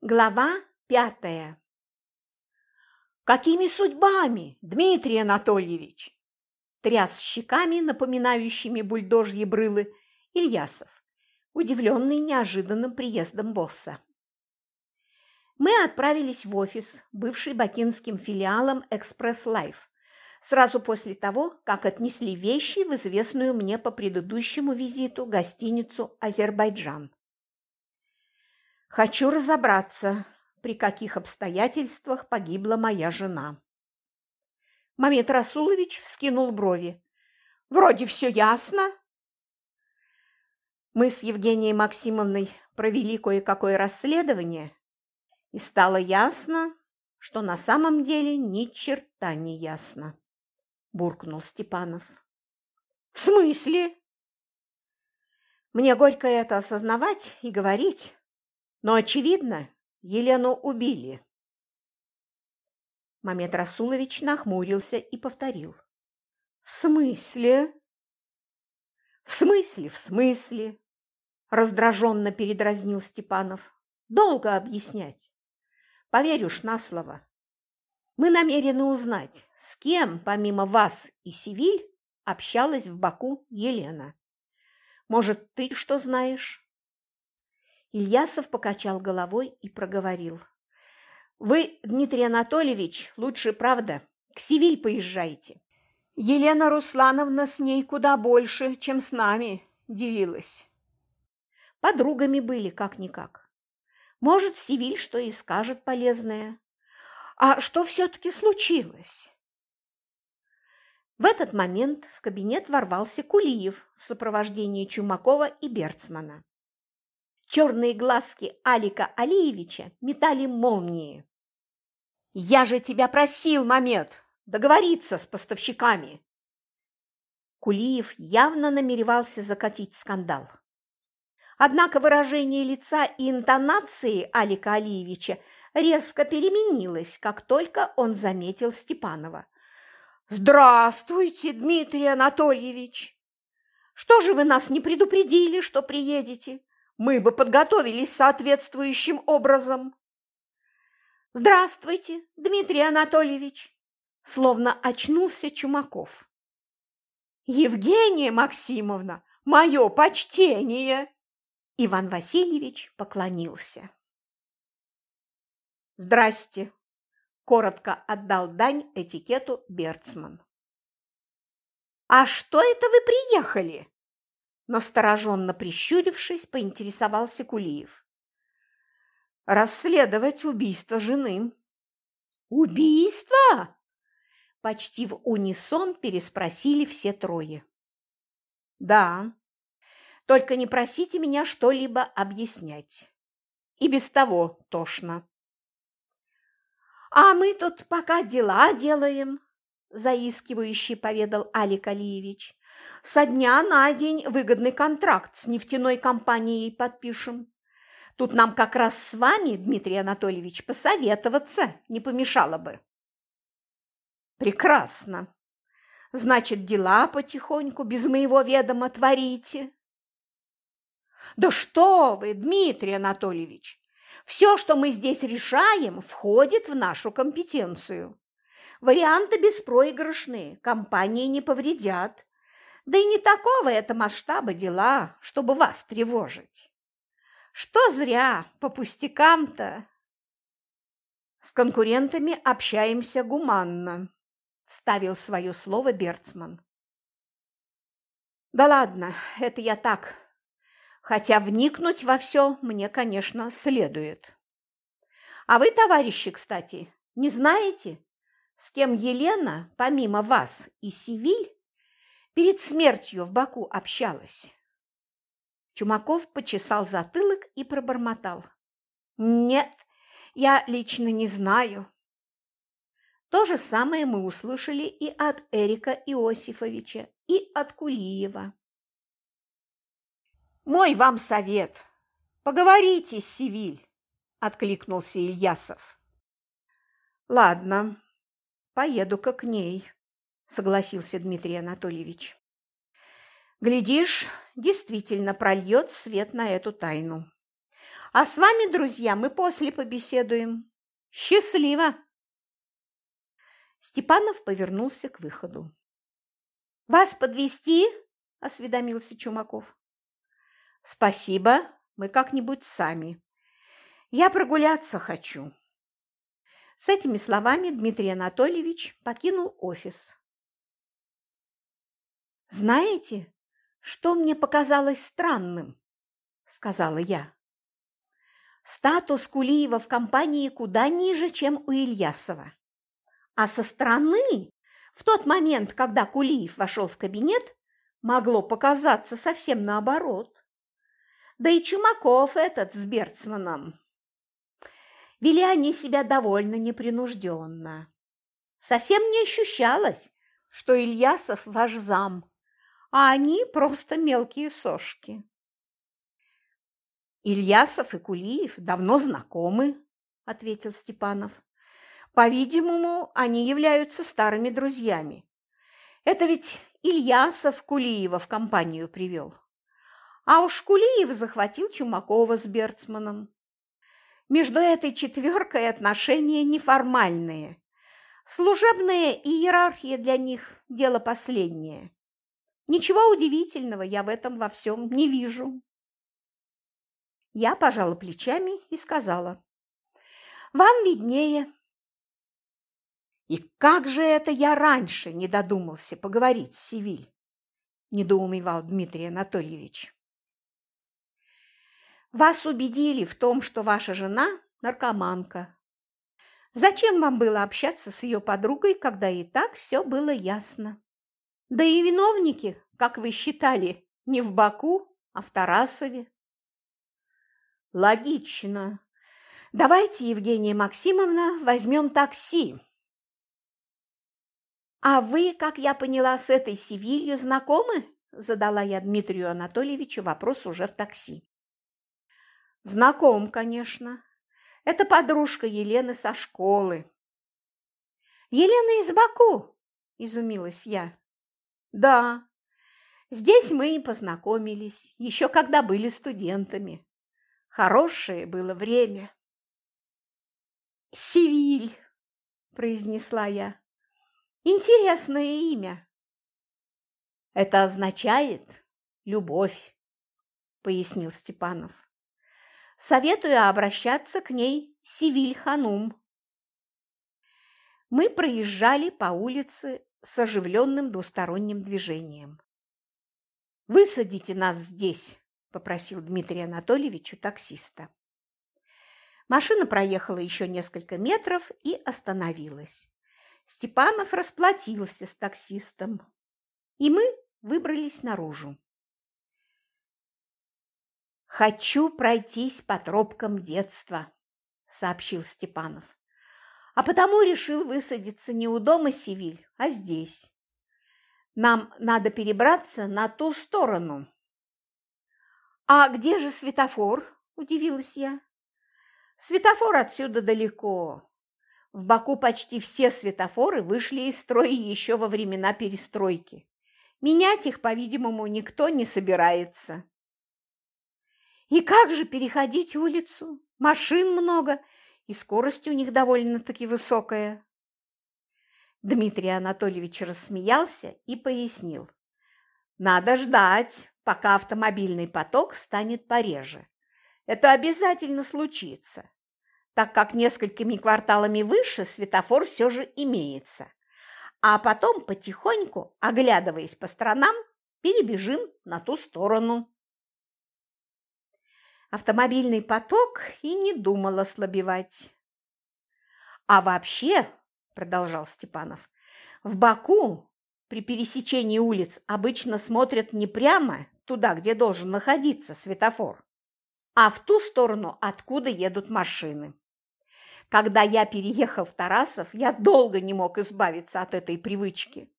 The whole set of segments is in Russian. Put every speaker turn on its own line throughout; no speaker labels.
Глава пятая «Какими судьбами, Дмитрий Анатольевич?» Тряс щеками, напоминающими бульдожьи брылы, Ильясов, удивленный неожиданным приездом босса. Мы отправились в офис, бывший бакинским филиалом «Экспресс Лайф», сразу после того, как отнесли вещи в известную мне по предыдущему визиту гостиницу «Азербайджан». Хочу разобраться, при каких обстоятельствах погибла моя жена. Мамед Расулович вскинул брови. Вроде все ясно. Мы с Евгенией Максимовной провели кое-какое расследование, и стало ясно, что на самом деле ни черта не ясно, буркнул Степанов. В смысле? Мне горько это осознавать и говорить, но, очевидно, Елену убили. Мамед Расулович нахмурился и повторил. «В смысле?» «В смысле, в смысле?» Раздраженно передразнил Степанов. «Долго объяснять. Поверишь на слово. Мы намерены узнать, с кем, помимо вас и Сивиль, общалась в Баку Елена. Может, ты что знаешь?» Ильясов покачал головой и проговорил. «Вы, Дмитрий Анатольевич, лучше, правда, к Севиль поезжайте. Елена Руслановна с ней куда больше, чем с нами делилась. Подругами были, как-никак. Может, Севиль что и скажет полезное. А что все-таки случилось?» В этот момент в кабинет ворвался Кулиев в сопровождении Чумакова и Берцмана. Черные глазки Алика Алиевича метали молнии. «Я же тебя просил, Мамед, договориться с поставщиками!» Кулиев явно намеревался закатить скандал. Однако выражение лица и интонации Алика Алиевича резко переменилось, как только он заметил Степанова. «Здравствуйте, Дмитрий Анатольевич! Что же вы нас не предупредили, что приедете? Мы бы подготовились соответствующим образом. Здравствуйте, Дмитрий Анатольевич, словно очнулся Чумаков. Евгения Максимовна, мое почтение! Иван Васильевич поклонился. Здрасте, коротко отдал дань этикету Берцман. А что это вы приехали? Настороженно прищурившись, поинтересовался Кулиев. «Расследовать убийство жены». «Убийство?» Почти в унисон переспросили все трое. «Да, только не просите меня что-либо объяснять. И без того тошно». «А мы тут пока дела делаем», – заискивающе поведал Алик Алиевич. Со дня на день выгодный контракт с нефтяной компанией подпишем. Тут нам как раз с вами, Дмитрий Анатольевич, посоветоваться не помешало бы. Прекрасно. Значит, дела потихоньку без моего ведома творите. Да что вы, Дмитрий Анатольевич! Все, что мы здесь решаем, входит в нашу компетенцию. Варианты беспроигрышные, компании не повредят. Да и не такого это масштаба дела, чтобы вас тревожить. Что зря, по пустякам-то. С конкурентами общаемся гуманно, вставил свое слово Берцман. Да ладно, это я так. Хотя вникнуть во все мне, конечно, следует. А вы, товарищи, кстати, не знаете, с кем Елена, помимо вас и Сивиль, перед смертью в Баку общалась. Чумаков почесал затылок и пробормотал. «Нет, я лично не знаю». То же самое мы услышали и от Эрика Иосифовича, и от Кулиева. «Мой вам совет. Поговорите с Сивиль», – откликнулся Ильясов. «Ладно, поеду-ка к ней» согласился Дмитрий Анатольевич. Глядишь, действительно прольет свет на эту тайну. А с вами, друзья, мы после побеседуем. Счастливо!» Степанов повернулся к выходу. «Вас подвести? осведомился Чумаков. «Спасибо, мы как-нибудь сами. Я прогуляться хочу». С этими словами Дмитрий Анатольевич покинул офис. «Знаете, что мне показалось странным?» – сказала я. «Статус Кулиева в компании куда ниже, чем у Ильясова. А со стороны, в тот момент, когда Кулиев вошел в кабинет, могло показаться совсем наоборот. Да и Чумаков этот с Берцманом. Вели они себя довольно непринужденно. Совсем не ощущалось, что Ильясов ваш зам, а они просто мелкие сошки. Ильясов и Кулиев давно знакомы, ответил Степанов. По-видимому, они являются старыми друзьями. Это ведь Ильясов Кулиева в компанию привел. А уж Кулиев захватил Чумакова с Берцманом. Между этой четверкой отношения неформальные. Служебная иерархия для них – дело последнее. Ничего удивительного я в этом во всем не вижу. Я пожала плечами и сказала. «Вам виднее». И как же это я раньше не додумался поговорить с Сивиль? недоумевал Дмитрий Анатольевич. Вас убедили в том, что ваша жена наркоманка. Зачем вам было общаться с ее подругой, когда и так все было ясно? Да и виновники, как вы считали, не в Баку, а в Тарасове. Логично. Давайте, Евгения Максимовна, возьмем такси. «А вы, как я поняла, с этой Севилью знакомы?» – задала я Дмитрию Анатольевичу вопрос уже в такси. «Знаком, конечно. Это подружка Елены со школы». «Елена из Баку?» – изумилась я. «Да, здесь мы и познакомились, еще когда были студентами. Хорошее было время». «Севиль», – произнесла я. Интересное имя. Это означает любовь, пояснил Степанов. Советую обращаться к ней Сивиль-ханум. Мы проезжали по улице с оживленным двусторонним движением. «Высадите нас здесь», – попросил Дмитрий Анатольевич у таксиста. Машина проехала еще несколько метров и остановилась. Степанов расплатился с таксистом, и мы выбрались наружу. «Хочу пройтись по тропкам детства», – сообщил Степанов. «А потому решил высадиться не у дома Сивиль, а здесь. Нам надо перебраться на ту сторону». «А где же светофор?» – удивилась я. «Светофор отсюда далеко. В Баку почти все светофоры вышли из строя еще во времена перестройки. Менять их, по-видимому, никто не собирается. И как же переходить улицу? Машин много, и скорость у них довольно-таки высокая. Дмитрий Анатольевич рассмеялся и пояснил. Надо ждать, пока автомобильный поток станет пореже. Это обязательно случится так как несколькими кварталами выше светофор все же имеется. А потом потихоньку, оглядываясь по сторонам, перебежим на ту сторону. Автомобильный поток и не думал ослабевать. А вообще, продолжал Степанов, в Баку при пересечении улиц обычно смотрят не прямо туда, где должен находиться светофор, а в ту сторону, откуда едут машины. Когда я переехал в Тарасов, я долго не мог избавиться от этой привычки.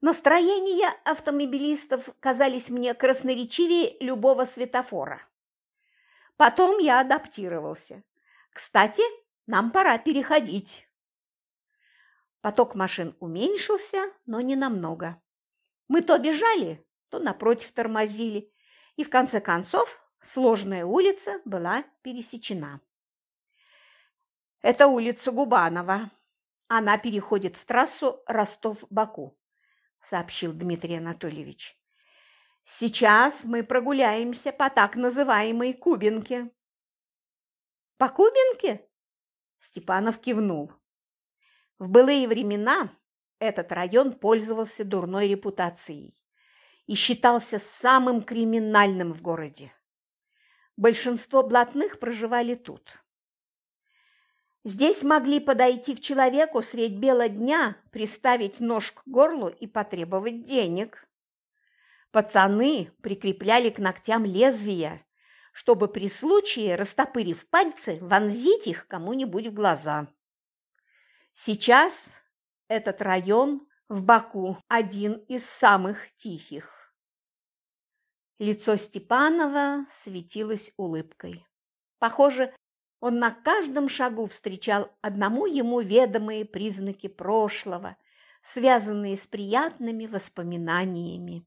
Настроения автомобилистов казались мне красноречивее любого светофора. Потом я адаптировался. Кстати, нам пора переходить. Поток машин уменьшился, но не намного. Мы то бежали, то напротив тормозили, и в конце концов сложная улица была пересечена. Это улица Губанова. Она переходит в трассу Ростов-Баку, сообщил Дмитрий Анатольевич. Сейчас мы прогуляемся по так называемой Кубинке. По Кубинке? Степанов кивнул. В былые времена этот район пользовался дурной репутацией и считался самым криминальным в городе. Большинство блатных проживали тут. Здесь могли подойти к человеку средь бела дня, приставить нож к горлу и потребовать денег. Пацаны прикрепляли к ногтям лезвия, чтобы при случае, растопырив пальцы, вонзить их кому-нибудь в глаза. Сейчас этот район в Баку один из самых тихих. Лицо Степанова светилось улыбкой. Похоже, он на каждом шагу встречал одному ему ведомые признаки прошлого, связанные с приятными воспоминаниями.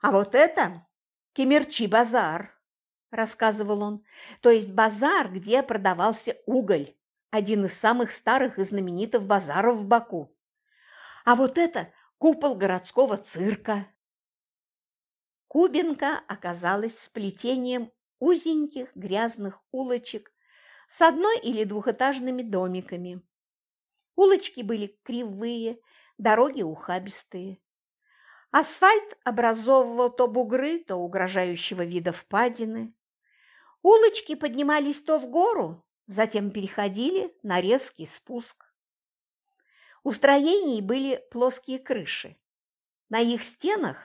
А вот это Кемерчи-базар, рассказывал он, то есть базар, где продавался уголь, один из самых старых и знаменитых базаров в Баку. А вот это купол городского цирка, Кубинка оказалась сплетением узеньких грязных улочек с одной- или двухэтажными домиками. Улочки были кривые, дороги ухабистые. Асфальт образовывал то бугры, то угрожающего вида впадины. Улочки поднимались то в гору, затем переходили на резкий спуск. У строений были плоские крыши. На их стенах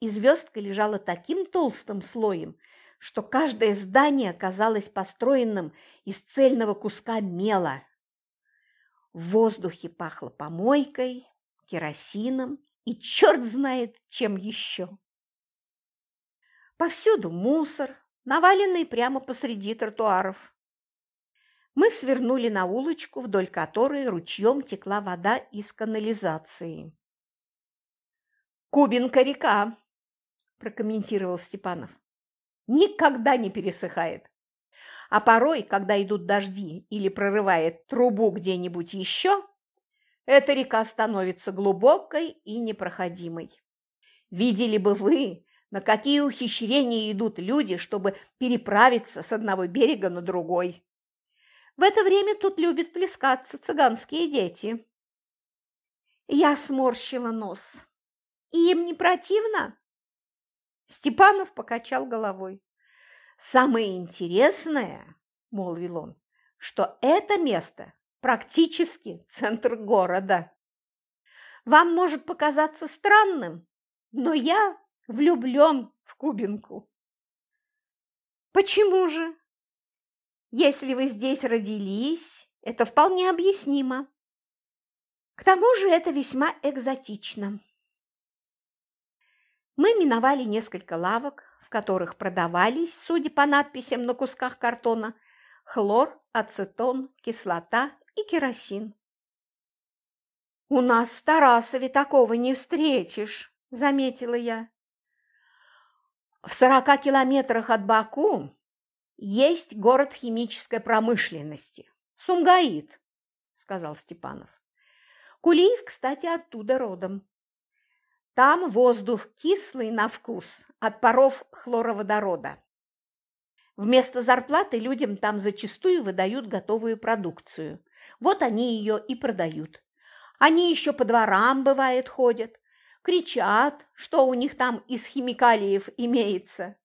и звездка лежала таким толстым слоем, что каждое здание казалось построенным из цельного куска мела. В воздухе пахло помойкой, керосином и черт знает чем еще. Повсюду мусор, наваленный прямо посреди тротуаров. Мы свернули на улочку, вдоль которой ручьем текла вода из канализации. «Кубинка-река», прокомментировал Степанов. Никогда не пересыхает. А порой, когда идут дожди или прорывает трубу где-нибудь еще, эта река становится глубокой и непроходимой. Видели бы вы, на какие ухищрения идут люди, чтобы переправиться с одного берега на другой. В это время тут любят плескаться цыганские дети. Я сморщила нос. Им не противно? Степанов покачал головой. «Самое интересное, — молвил он, — что это место практически центр города. Вам может показаться странным, но я влюблен в Кубинку». «Почему же?» «Если вы здесь родились, это вполне объяснимо. К тому же это весьма экзотично». Мы миновали несколько лавок, в которых продавались, судя по надписям на кусках картона, хлор, ацетон, кислота и керосин. «У нас в Тарасове такого не встретишь», – заметила я. В сорока километрах от Баку есть город химической промышленности – Сумгаит, – сказал Степанов. Кулиев, кстати, оттуда родом. Там воздух кислый на вкус от паров хлороводорода. Вместо зарплаты людям там зачастую выдают готовую продукцию. Вот они ее и продают. Они еще по дворам, бывает, ходят, кричат, что у них там из химикалиев имеется.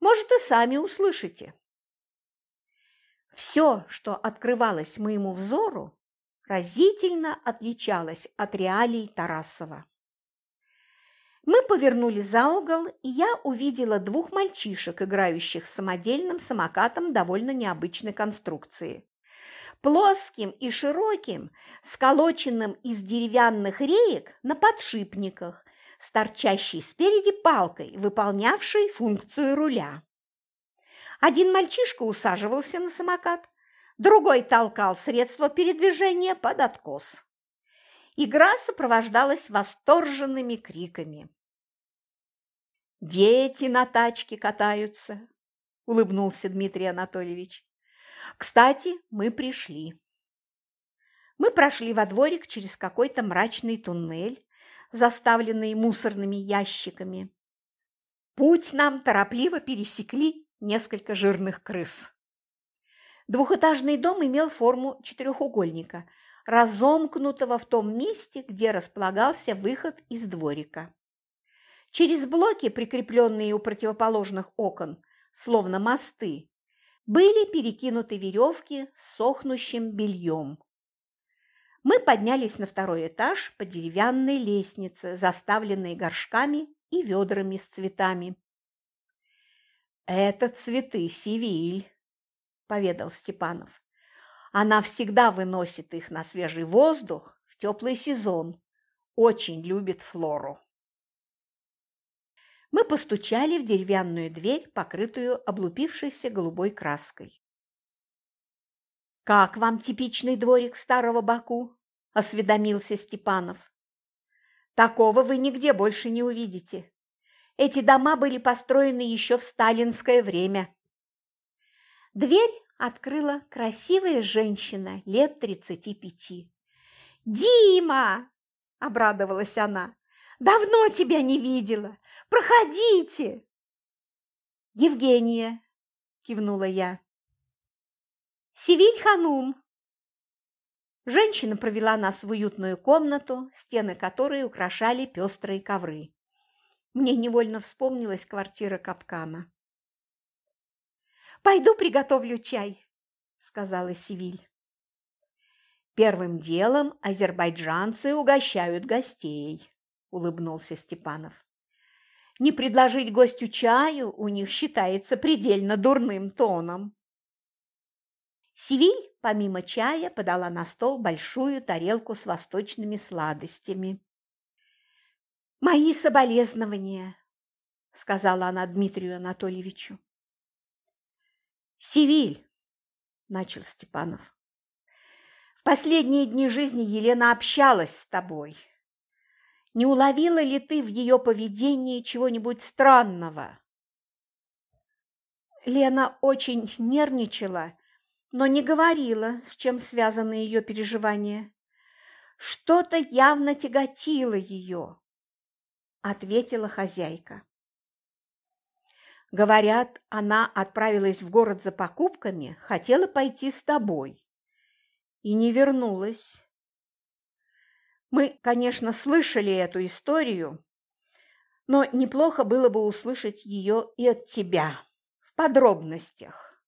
Может, и сами услышите. Все, что открывалось моему взору, разительно отличалось от реалий Тарасова. Мы повернули за угол, и я увидела двух мальчишек, играющих с самодельным самокатом довольно необычной конструкции. Плоским и широким, сколоченным из деревянных реек на подшипниках, с торчащей спереди палкой, выполнявшей функцию руля. Один мальчишка усаживался на самокат, другой толкал средство передвижения под откос. Игра сопровождалась восторженными криками. Дети на тачке катаются, улыбнулся Дмитрий Анатольевич. Кстати, мы пришли. Мы прошли во дворик через какой-то мрачный туннель, заставленный мусорными ящиками. Путь нам торопливо пересекли несколько жирных крыс. Двухэтажный дом имел форму четырехугольника, разомкнутого в том месте, где располагался выход из дворика. Через блоки, прикрепленные у противоположных окон, словно мосты, были перекинуты веревки с сохнущим бельем. Мы поднялись на второй этаж по деревянной лестнице, заставленной горшками и ведрами с цветами. «Это цветы Сивиль», – поведал Степанов. «Она всегда выносит их на свежий воздух в теплый сезон. Очень любит флору». Мы постучали в деревянную дверь, покрытую облупившейся голубой краской. «Как вам типичный дворик старого Баку?» – осведомился Степанов. «Такого вы нигде больше не увидите. Эти дома были построены еще в сталинское время». Дверь открыла красивая женщина лет тридцати пяти. «Дима!» – обрадовалась она. «Давно тебя не видела! Проходите!» «Евгения!» – кивнула я. «Сивиль Ханум!» Женщина провела нас в уютную комнату, стены которой украшали пестрые ковры. Мне невольно вспомнилась квартира Капкана. «Пойду приготовлю чай», – сказала Сивиль. «Первым делом азербайджанцы угощают гостей», – улыбнулся Степанов. «Не предложить гостю чаю у них считается предельно дурным тоном». Сивиль, помимо чая, подала на стол большую тарелку с восточными сладостями. «Мои соболезнования», – сказала она Дмитрию Анатольевичу. «Сивиль», – начал Степанов, – «в последние дни жизни Елена общалась с тобой. Не уловила ли ты в ее поведении чего-нибудь странного?» Лена очень нервничала но не говорила, с чем связаны ее переживания. Что-то явно тяготило ее, ответила хозяйка. Говорят, она отправилась в город за покупками, хотела пойти с тобой и не вернулась. Мы, конечно, слышали эту историю, но неплохо было бы услышать ее и от тебя в подробностях.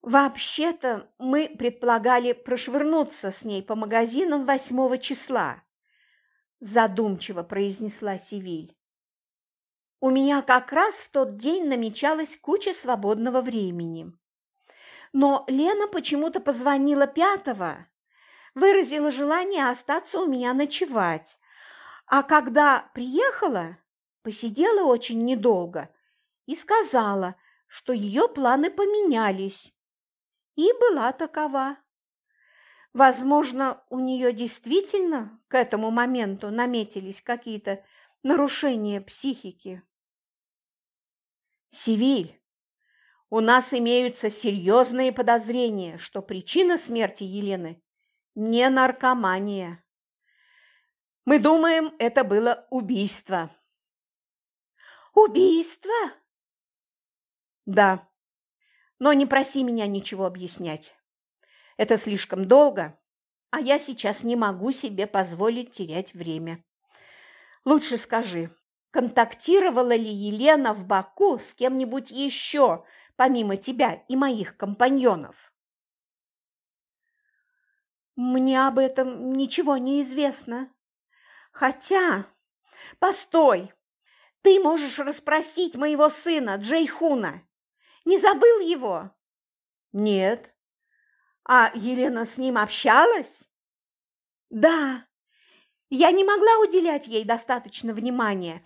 Вообще-то мы предполагали прошвырнуться с ней по магазинам восьмого числа, задумчиво произнесла Сивиль. У меня как раз в тот день намечалась куча свободного времени. Но Лена почему-то позвонила пятого, выразила желание остаться у меня ночевать. А когда приехала, посидела очень недолго и сказала, что ее планы поменялись и была такова. Возможно, у нее действительно к этому моменту наметились какие-то нарушения психики. Сивиль, у нас имеются серьезные подозрения, что причина смерти Елены не наркомания. Мы думаем, это было убийство. Убийство? Да. Но не проси меня ничего объяснять. Это слишком долго, а я сейчас не могу себе позволить терять время. Лучше скажи, контактировала ли Елена в Баку с кем-нибудь еще, помимо тебя и моих компаньонов? Мне об этом ничего не известно. Хотя... Постой! Ты можешь расспросить моего сына Джейхуна. Не забыл его? Нет. А Елена с ним общалась? Да. Я не могла уделять ей достаточно внимания.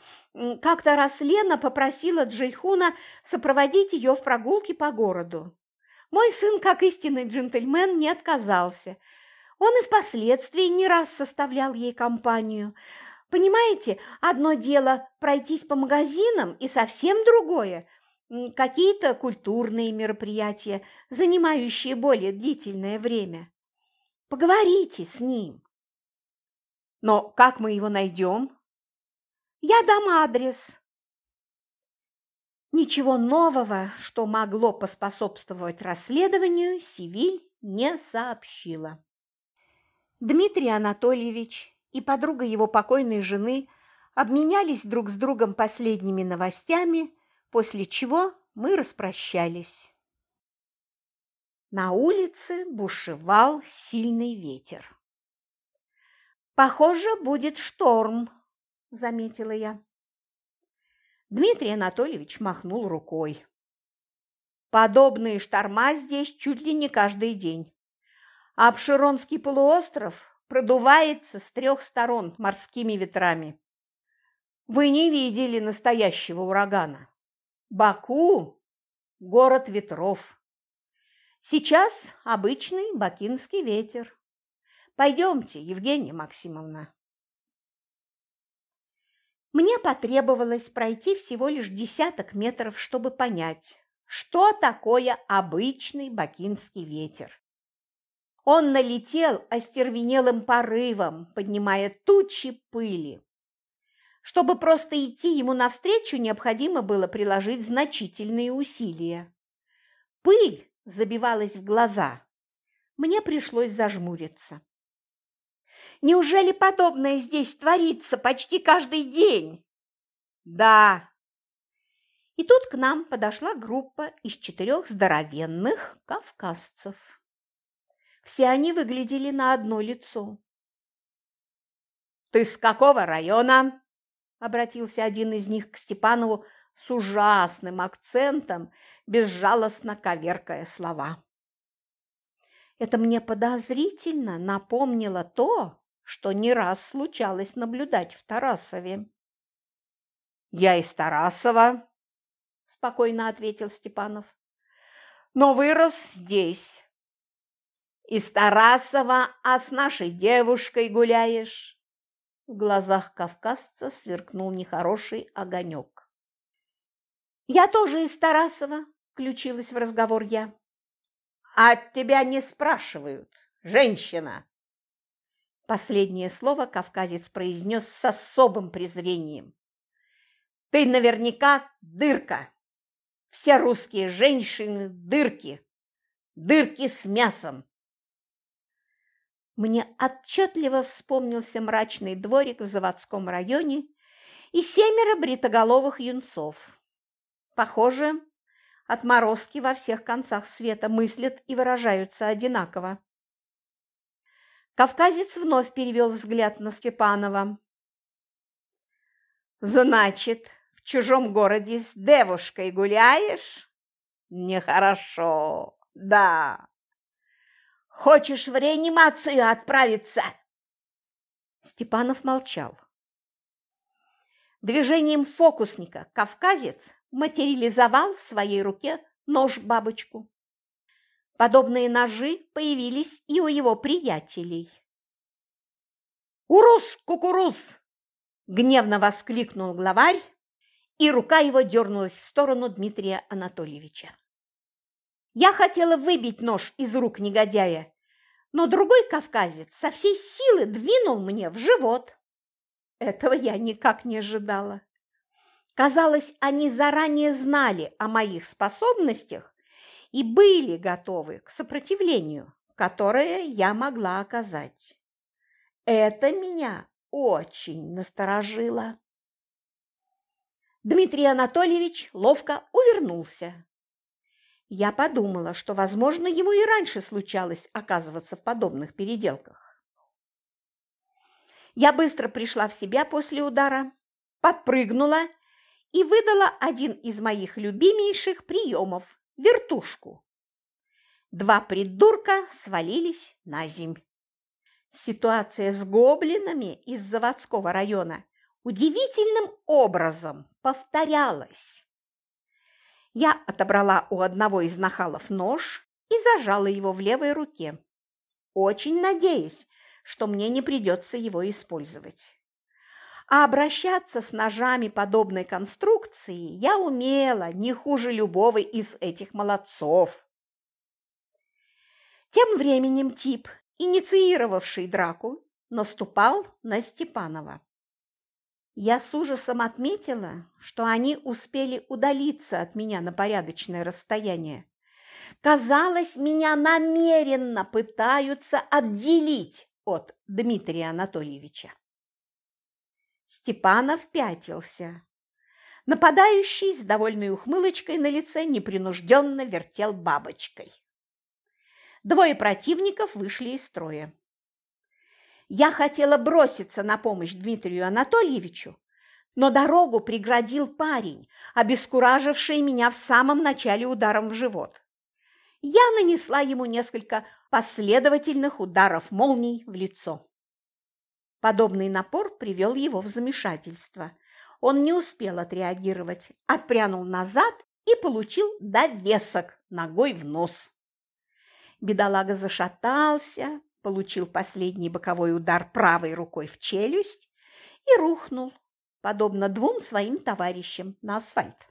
Как-то раз Лена попросила Джейхуна сопроводить ее в прогулке по городу. Мой сын, как истинный джентльмен, не отказался. Он и впоследствии не раз составлял ей компанию. Понимаете, одно дело пройтись по магазинам и совсем другое – какие-то культурные мероприятия, занимающие более длительное время. Поговорите с ним. Но как мы его найдем? Я дам адрес. Ничего нового, что могло поспособствовать расследованию, Сивиль не сообщила. Дмитрий Анатольевич и подруга его покойной жены обменялись друг с другом последними новостями, после чего мы распрощались. На улице бушевал сильный ветер. «Похоже, будет шторм», – заметила я. Дмитрий Анатольевич махнул рукой. Подобные шторма здесь чуть ли не каждый день. А Обширонский полуостров продувается с трех сторон морскими ветрами. Вы не видели настоящего урагана. Баку – город ветров. Сейчас обычный бакинский ветер. Пойдемте, Евгения Максимовна. Мне потребовалось пройти всего лишь десяток метров, чтобы понять, что такое обычный бакинский ветер. Он налетел остервенелым порывом, поднимая тучи пыли. Чтобы просто идти ему навстречу, необходимо было приложить значительные усилия. Пыль забивалась в глаза. Мне пришлось зажмуриться. Неужели подобное здесь творится почти каждый день? Да. И тут к нам подошла группа из четырех здоровенных кавказцев. Все они выглядели на одно лицо. «Ты с какого района?» – обратился один из них к Степанову с ужасным акцентом, безжалостно коверкая слова. Это мне подозрительно напомнило то, что не раз случалось наблюдать в Тарасове. «Я из Тарасова», – спокойно ответил Степанов, – «но вырос здесь, из Тарасова, а с нашей девушкой гуляешь?» В глазах кавказца сверкнул нехороший огонек. «Я тоже из Тарасова», – включилась в разговор я. «А от тебя не спрашивают, женщина!» Последнее слово кавказец произнес с особым презрением. «Ты наверняка дырка! Все русские женщины – дырки! Дырки с мясом!» Мне отчетливо вспомнился мрачный дворик в заводском районе и семеро бритоголовых юнцов. Похоже, отморозки во всех концах света мыслят и выражаются одинаково. Кавказец вновь перевел взгляд на Степанова. «Значит, в чужом городе с девушкой гуляешь? Нехорошо, да. Хочешь в реанимацию отправиться?» Степанов молчал. Движением фокусника кавказец материализовал в своей руке нож-бабочку. Подобные ножи появились и у его приятелей. «Урус, кукуруз!» – гневно воскликнул главарь, и рука его дернулась в сторону Дмитрия Анатольевича. Я хотела выбить нож из рук негодяя, но другой кавказец со всей силы двинул мне в живот. Этого я никак не ожидала. Казалось, они заранее знали о моих способностях и были готовы к сопротивлению, которое я могла оказать. Это меня очень насторожило. Дмитрий Анатольевич ловко увернулся, я подумала, что, возможно, ему и раньше случалось оказываться в подобных переделках. Я быстро пришла в себя после удара, подпрыгнула и выдала один из моих любимейших приемов – вертушку. Два придурка свалились на земь. Ситуация с гоблинами из заводского района удивительным образом повторялась. Я отобрала у одного из нахалов нож и зажала его в левой руке, очень надеясь, что мне не придется его использовать. а обращаться с ножами подобной конструкции я умела не хуже любого из этих молодцов. Тем временем тип, инициировавший драку, наступал на Степанова. Я с ужасом отметила, что они успели удалиться от меня на порядочное расстояние. Казалось, меня намеренно пытаются отделить от Дмитрия Анатольевича. Степанов пятился. Нападающий с довольной ухмылочкой на лице непринужденно вертел бабочкой. Двое противников вышли из строя. Я хотела броситься на помощь Дмитрию Анатольевичу, но дорогу преградил парень, обескураживший меня в самом начале ударом в живот. Я нанесла ему несколько последовательных ударов молний в лицо. Подобный напор привел его в замешательство. Он не успел отреагировать, отпрянул назад и получил довесок ногой в нос. Бедолага зашатался, получил последний боковой удар правой рукой в челюсть и рухнул, подобно двум своим товарищам, на асфальт.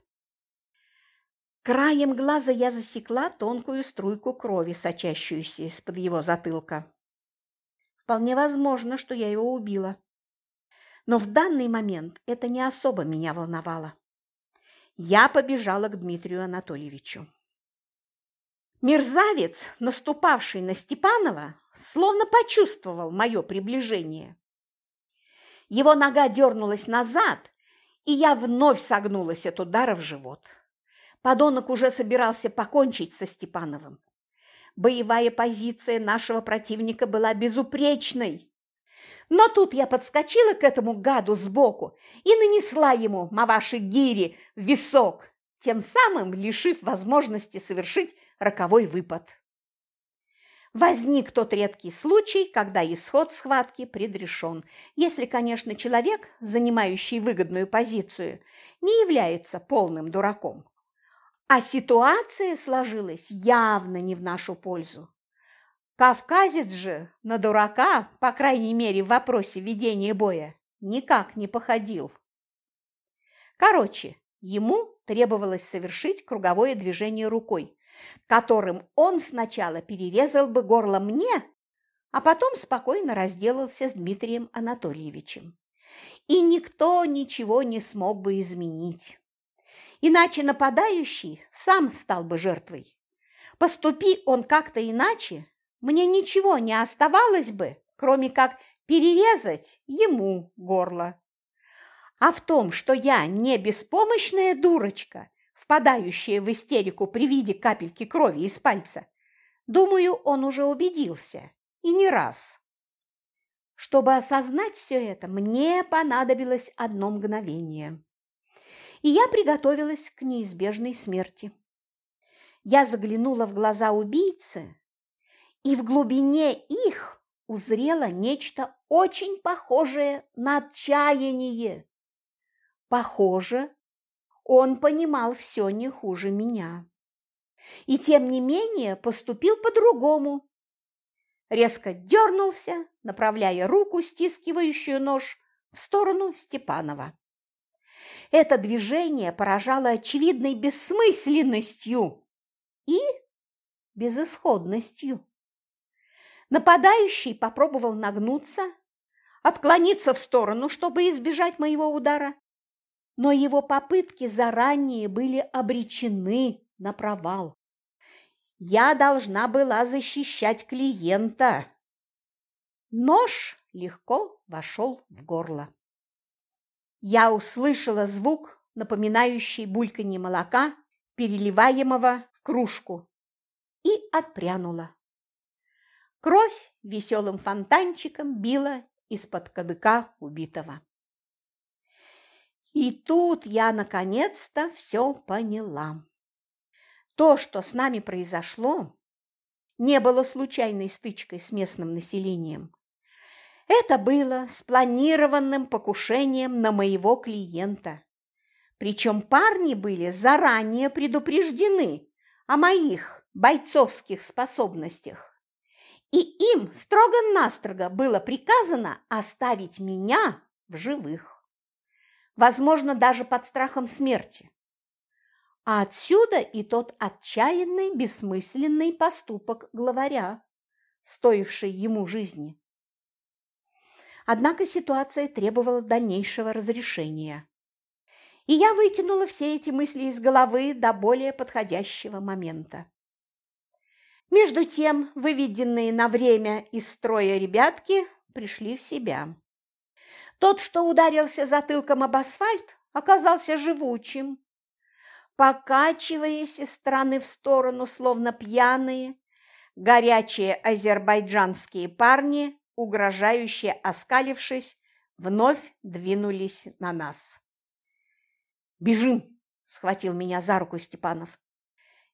Краем глаза я засекла тонкую струйку крови, сочащуюся из-под его затылка. Вполне возможно, что я его убила. Но в данный момент это не особо меня волновало. Я побежала к Дмитрию Анатольевичу. Мерзавец, наступавший на Степанова, словно почувствовал мое приближение. Его нога дернулась назад, и я вновь согнулась от удара в живот. Подонок уже собирался покончить со Степановым. Боевая позиция нашего противника была безупречной. Но тут я подскочила к этому гаду сбоку и нанесла ему маваши гири висок, тем самым лишив возможности совершить роковой выпад. Возник тот редкий случай, когда исход схватки предрешен, если, конечно, человек, занимающий выгодную позицию, не является полным дураком. А ситуация сложилась явно не в нашу пользу. Кавказец же на дурака, по крайней мере, в вопросе ведения боя, никак не походил. Короче, ему требовалось совершить круговое движение рукой, которым он сначала перерезал бы горло мне, а потом спокойно разделался с Дмитрием Анатольевичем. И никто ничего не смог бы изменить иначе нападающий сам стал бы жертвой. Поступи он как-то иначе, мне ничего не оставалось бы, кроме как перерезать ему горло. А в том, что я не беспомощная дурочка, впадающая в истерику при виде капельки крови из пальца, думаю, он уже убедился, и не раз. Чтобы осознать все это, мне понадобилось одно мгновение и я приготовилась к неизбежной смерти. Я заглянула в глаза убийцы, и в глубине их узрела нечто очень похожее на отчаяние. Похоже, он понимал все не хуже меня. И тем не менее поступил по-другому. Резко дернулся, направляя руку, стискивающую нож, в сторону Степанова. Это движение поражало очевидной бессмысленностью и безысходностью. Нападающий попробовал нагнуться, отклониться в сторону, чтобы избежать моего удара, но его попытки заранее были обречены на провал. Я должна была защищать клиента. Нож легко вошел в горло я услышала звук, напоминающий бульканье молока, переливаемого в кружку, и отпрянула. Кровь веселым фонтанчиком била из-под кадыка убитого. И тут я наконец-то все поняла. То, что с нами произошло, не было случайной стычкой с местным населением. Это было спланированным покушением на моего клиента. Причем парни были заранее предупреждены о моих бойцовских способностях. И им строго-настрого было приказано оставить меня в живых. Возможно, даже под страхом смерти. А отсюда и тот отчаянный, бессмысленный поступок главаря, стоивший ему жизни. Однако ситуация требовала дальнейшего разрешения. И я выкинула все эти мысли из головы до более подходящего момента. Между тем, выведенные на время из строя ребятки пришли в себя. Тот, что ударился затылком об асфальт, оказался живучим покачиваясь из стороны в сторону, словно пьяные, горячие азербайджанские парни, угрожающие оскалившись, вновь двинулись на нас. «Бежим!» – схватил меня за руку Степанов.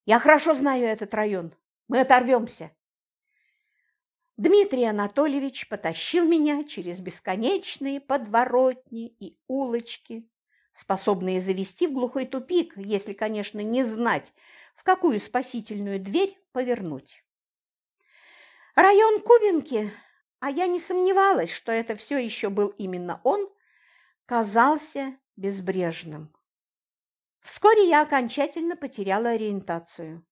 «Я хорошо знаю этот район. Мы оторвемся!» Дмитрий Анатольевич потащил меня через бесконечные подворотни и улочки, способные завести в глухой тупик, если, конечно, не знать, в какую спасительную дверь повернуть. Район Кубинки, а я не сомневалась, что это все еще был именно он, казался безбрежным. Вскоре я окончательно потеряла ориентацию.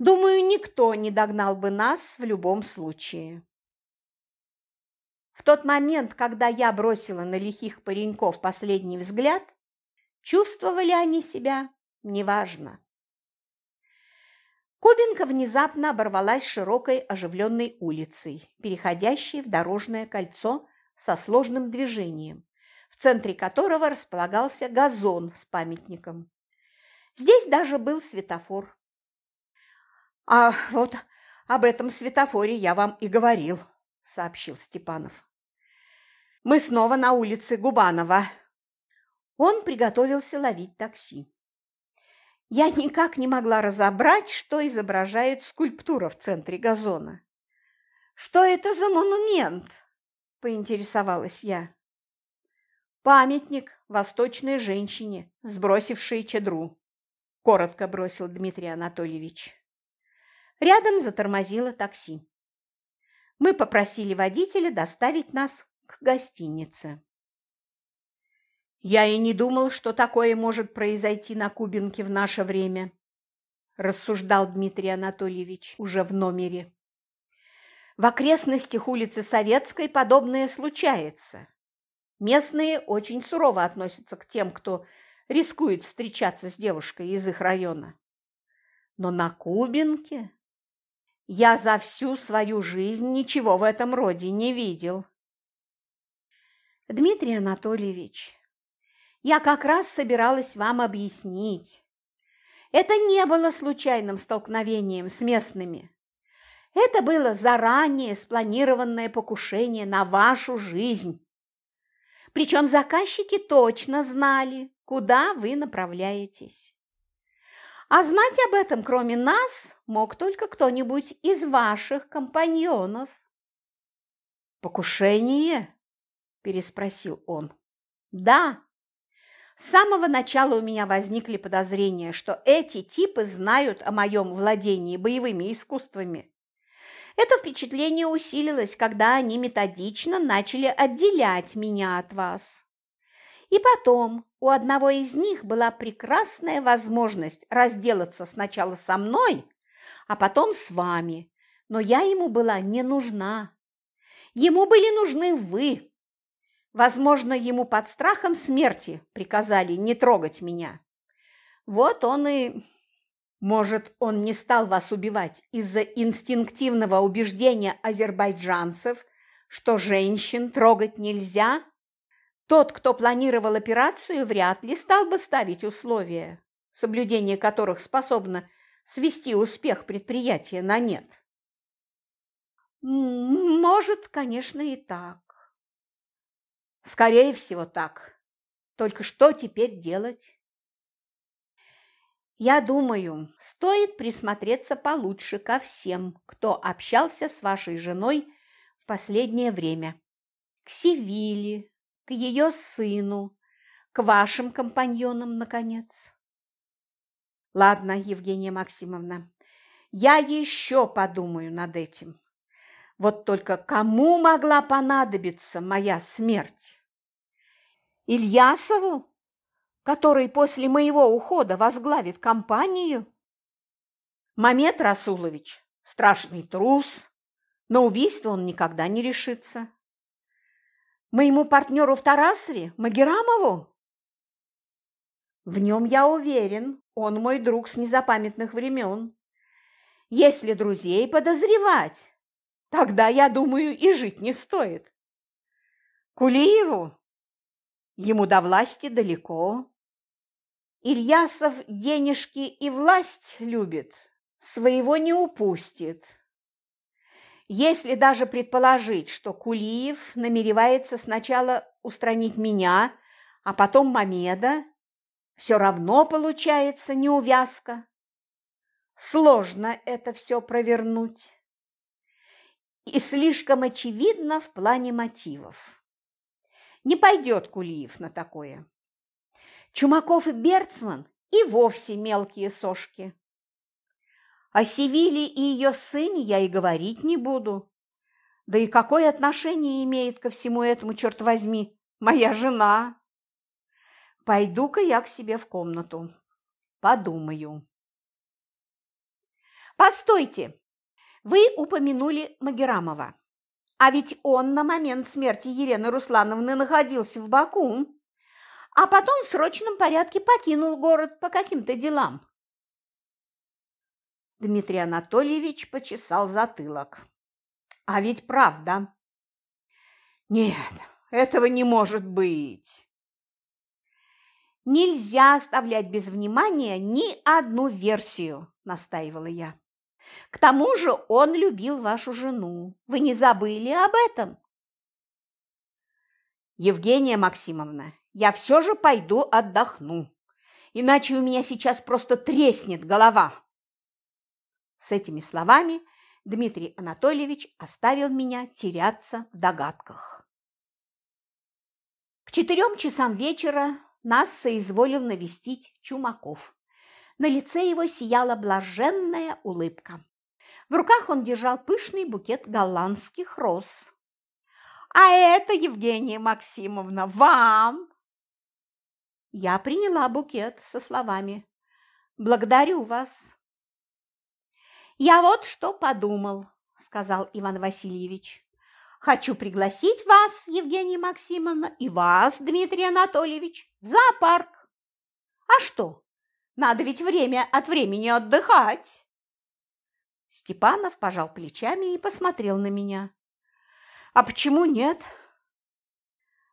Думаю, никто не догнал бы нас в любом случае. В тот момент, когда я бросила на лихих пареньков последний взгляд, чувствовали они себя неважно. Кубинка внезапно оборвалась широкой оживленной улицей, переходящей в дорожное кольцо со сложным движением, в центре которого располагался газон с памятником. Здесь даже был светофор. «А вот об этом светофоре я вам и говорил», – сообщил Степанов. Мы снова на улице Губанова. Он приготовился ловить такси. Я никак не могла разобрать, что изображает скульптура в центре газона. «Что это за монумент?» – поинтересовалась я. «Памятник восточной женщине, сбросившей чедру», – коротко бросил Дмитрий Анатольевич. Рядом затормозило такси. Мы попросили водителя доставить нас к гостинице. «Я и не думал, что такое может произойти на Кубинке в наше время», рассуждал Дмитрий Анатольевич уже в номере. В окрестностях улицы Советской подобное случается. Местные очень сурово относятся к тем, кто рискует встречаться с девушкой из их района. Но на Кубинке я за всю свою жизнь ничего в этом роде не видел. Дмитрий Анатольевич, я как раз собиралась вам объяснить. Это не было случайным столкновением с местными. Это было заранее спланированное покушение на вашу жизнь. Причем заказчики точно знали, куда вы направляетесь. А знать об этом, кроме нас, мог только кто-нибудь из ваших компаньонов. Покушение? – переспросил он. «Да. С самого начала у меня возникли подозрения, что эти типы знают о моем владении боевыми искусствами. Это впечатление усилилось, когда они методично начали отделять меня от вас. И потом у одного из них была прекрасная возможность разделаться сначала со мной, а потом с вами, но я ему была не нужна. Ему были нужны вы, Возможно, ему под страхом смерти приказали не трогать меня. Вот он и... Может, он не стал вас убивать из-за инстинктивного убеждения азербайджанцев, что женщин трогать нельзя? Тот, кто планировал операцию, вряд ли стал бы ставить условия, соблюдение которых способно свести успех предприятия на нет. Может, конечно, и так. Скорее всего, так. Только что теперь делать? Я думаю, стоит присмотреться получше ко всем, кто общался с вашей женой в последнее время. К Севиле, к ее сыну, к вашим компаньонам, наконец. Ладно, Евгения Максимовна, я еще подумаю над этим. Вот только кому могла понадобиться моя смерть? Ильясову, который после моего ухода возглавит компанию? Мамед Расулович – страшный трус, на убийство он никогда не решится. Моему партнеру в Тарасове, Магерамову? В нем я уверен, он мой друг с незапамятных времен. Если друзей подозревать, тогда, я думаю, и жить не стоит. Кулиеву? Ему до власти далеко. Ильясов денежки и власть любит, своего не упустит. Если даже предположить, что Кулиев намеревается сначала устранить меня, а потом Мамеда, все равно получается неувязка. Сложно это все провернуть. И слишком очевидно в плане мотивов. Не пойдет Кулиев на такое. Чумаков и Берцман и вовсе мелкие сошки. О Севиле и ее сыне я и говорить не буду. Да и какое отношение имеет ко всему этому, черт возьми, моя жена? Пойду-ка я к себе в комнату. Подумаю. Постойте, вы упомянули Магерамова. А ведь он на момент смерти Елены Руслановны находился в Баку, а потом в срочном порядке покинул город по каким-то делам. Дмитрий Анатольевич почесал затылок. А ведь правда. Нет, этого не может быть. Нельзя оставлять без внимания ни одну версию, настаивала я. К тому же он любил вашу жену. Вы не забыли об этом? Евгения Максимовна, я все же пойду отдохну, иначе у меня сейчас просто треснет голова. С этими словами Дмитрий Анатольевич оставил меня теряться в догадках. К четырем часам вечера нас соизволил навестить Чумаков. На лице его сияла блаженная улыбка. В руках он держал пышный букет голландских роз. «А это, Евгения Максимовна, вам!» Я приняла букет со словами «Благодарю вас, «Я вот что подумал», – сказал Иван Васильевич. «Хочу пригласить вас, Евгения Максимовна, и вас, Дмитрий Анатольевич, в зоопарк. А что, надо ведь время от времени отдыхать». Степанов пожал плечами и посмотрел на меня. «А почему нет?»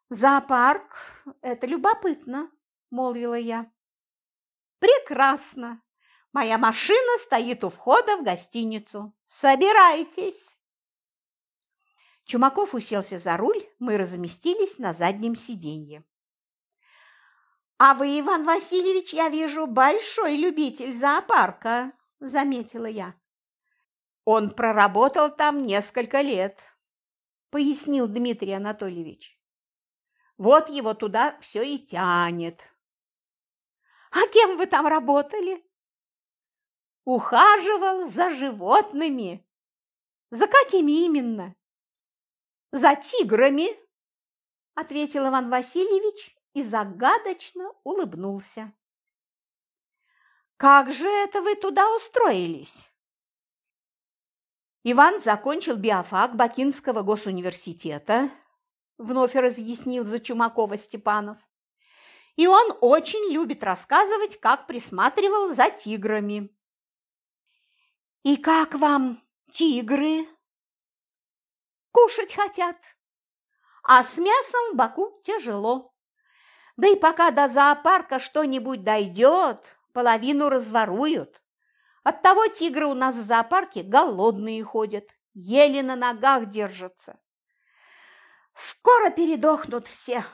«Зоопарк – это любопытно», – молвила я. «Прекрасно!» Моя машина стоит у входа в гостиницу. Собирайтесь!» Чумаков уселся за руль, мы разместились на заднем сиденье. «А вы, Иван Васильевич, я вижу, большой любитель зоопарка», – заметила я. «Он проработал там несколько лет», – пояснил Дмитрий Анатольевич. «Вот его туда все и тянет». «А кем вы там работали?» Ухаживал за животными. За какими именно? За тиграми, ответил Иван Васильевич и загадочно улыбнулся. Как же это вы туда устроились? Иван закончил биофак Бакинского госуниверситета, вновь разъяснил за Чумакова Степанов. И он очень любит рассказывать, как присматривал за тиграми. «И как вам тигры?» «Кушать хотят, а с мясом в Баку тяжело. Да и пока до зоопарка что-нибудь дойдет, половину разворуют. Оттого тигры у нас в зоопарке голодные ходят, еле на ногах держатся. Скоро передохнут все».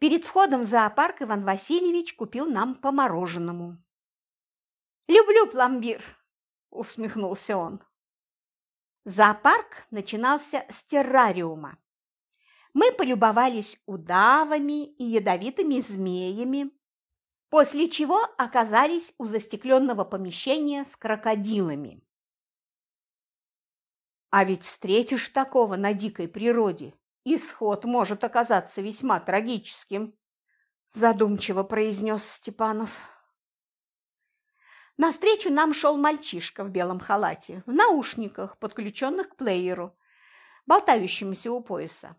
Перед входом в зоопарк Иван Васильевич купил нам по мороженому. Люблю пломбир, усмехнулся он. Зоопарк начинался с террариума. Мы полюбовались удавами и ядовитыми змеями, после чего оказались у застекленного помещения с крокодилами. А ведь встретишь такого на дикой природе исход может оказаться весьма трагическим, задумчиво произнес Степанов. Навстречу нам шел мальчишка в белом халате, в наушниках, подключенных к плееру, болтающемуся у пояса.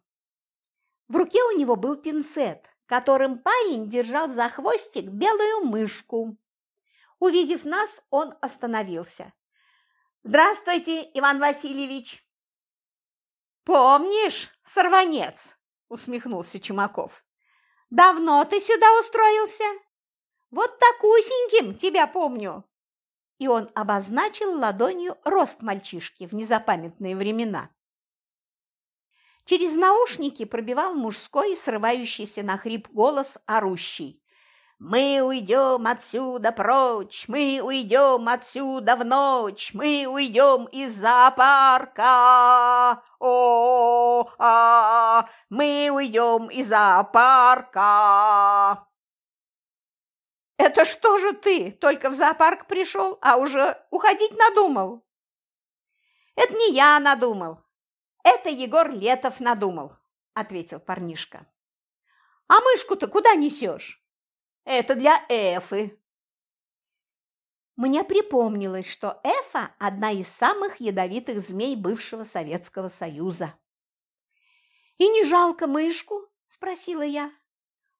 В руке у него был пинцет, которым парень держал за хвостик белую мышку. Увидев нас, он остановился. «Здравствуйте, Иван Васильевич!» «Помнишь, сорванец?» – усмехнулся Чумаков. «Давно ты сюда устроился? Вот такусеньким тебя помню!» И он обозначил ладонью рост мальчишки в незапамятные времена. Через наушники пробивал мужской, срывающийся на хрип голос, орущий. «Мы уйдем отсюда прочь, мы уйдем отсюда в ночь, мы уйдем из зоопарка! О, -о, -а, мы уйдем из зоопарка!» «Это что же ты, только в зоопарк пришел, а уже уходить надумал?» «Это не я надумал, это Егор Летов надумал, ответил парнишка. А мышку-то куда несешь? Это для Эфы. Мне припомнилось, что Эфа – одна из самых ядовитых змей бывшего Советского Союза. «И не жалко мышку?» – спросила я.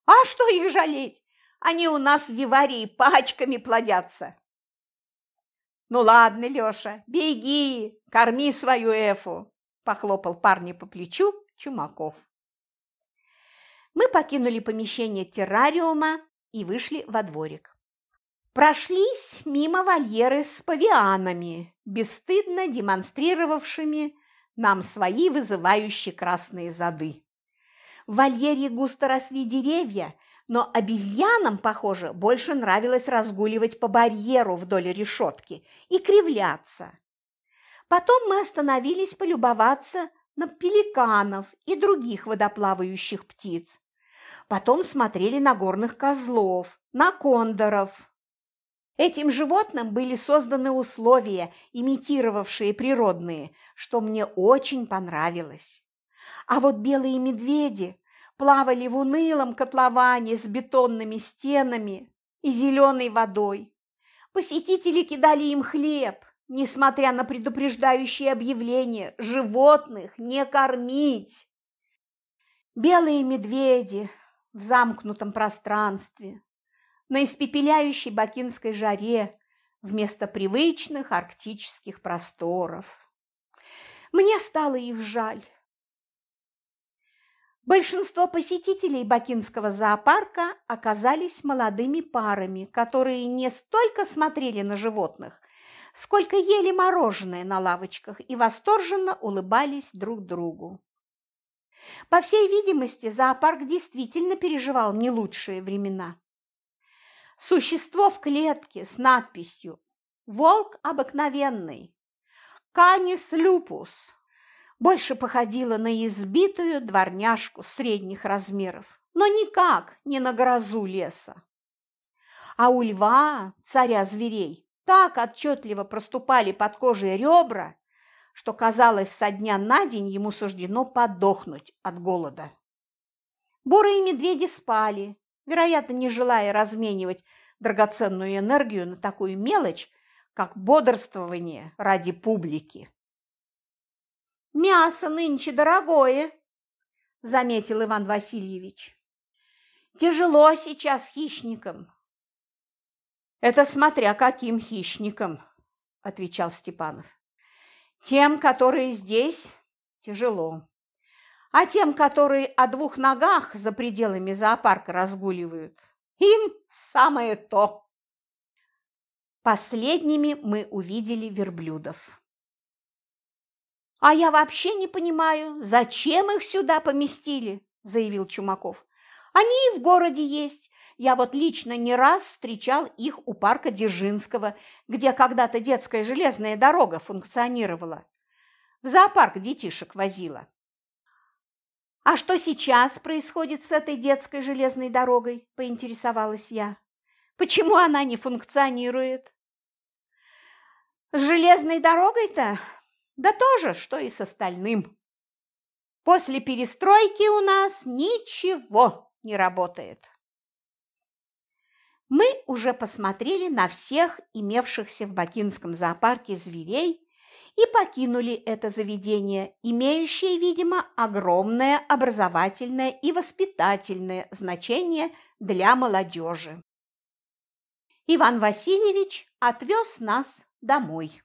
«А что их жалеть? Они у нас в Виварии пачками плодятся». «Ну ладно, Лёша, беги, корми свою Эфу, похлопал парня по плечу Чумаков. Мы покинули помещение террариума и вышли во дворик. Прошлись мимо вольеры с павианами, бесстыдно демонстрировавшими нам свои вызывающие красные зады. В вольере густо росли деревья, но обезьянам, похоже, больше нравилось разгуливать по барьеру вдоль решетки и кривляться. Потом мы остановились полюбоваться на пеликанов и других водоплавающих птиц. Потом смотрели на горных козлов, на кондоров. Этим животным были созданы условия, имитировавшие природные, что мне очень понравилось. А вот белые медведи плавали в унылом котловане с бетонными стенами и зеленой водой. Посетители кидали им хлеб, несмотря на предупреждающие объявления, животных не кормить. Белые медведи в замкнутом пространстве, на испепеляющей бакинской жаре вместо привычных арктических просторов. Мне стало их жаль. Большинство посетителей Бакинского зоопарка оказались молодыми парами, которые не столько смотрели на животных, сколько ели мороженое на лавочках и восторженно улыбались друг другу. По всей видимости, зоопарк действительно переживал не лучшие времена. Существо в клетке с надписью «Волк обыкновенный» Канис люпус больше походило на избитую дворняжку средних размеров, но никак не на грозу леса. А у льва, царя зверей, так отчетливо проступали под кожей ребра, что, казалось, со дня на день ему суждено подохнуть от голода. Бурые медведи спали, вероятно, не желая разменивать драгоценную энергию на такую мелочь, как бодрствование ради публики. «Мясо нынче дорогое», – заметил Иван Васильевич. «Тяжело сейчас хищникам, это смотря каким хищникам, отвечал Степанов. Тем, которые здесь, тяжело. А тем, которые о двух ногах за пределами зоопарка разгуливают, им самое то. Последними мы увидели верблюдов. «А я вообще не понимаю, зачем их сюда поместили?» – заявил Чумаков. «Они и в городе есть, я вот лично не раз встречал их у парка Дзержинского, где когда-то детская железная дорога функционировала. В зоопарк детишек возила. «А что сейчас происходит с этой детской железной дорогой?» – поинтересовалась я. «Почему она не функционирует?» «С железной дорогой-то? Да тоже, что и с остальным. После перестройки у нас ничего не работает. Мы уже посмотрели на всех имевшихся в Бакинском зоопарке зверей и покинули это заведение, имеющее, видимо, огромное образовательное и воспитательное значение для молодежи. Иван Васильевич отвез нас домой.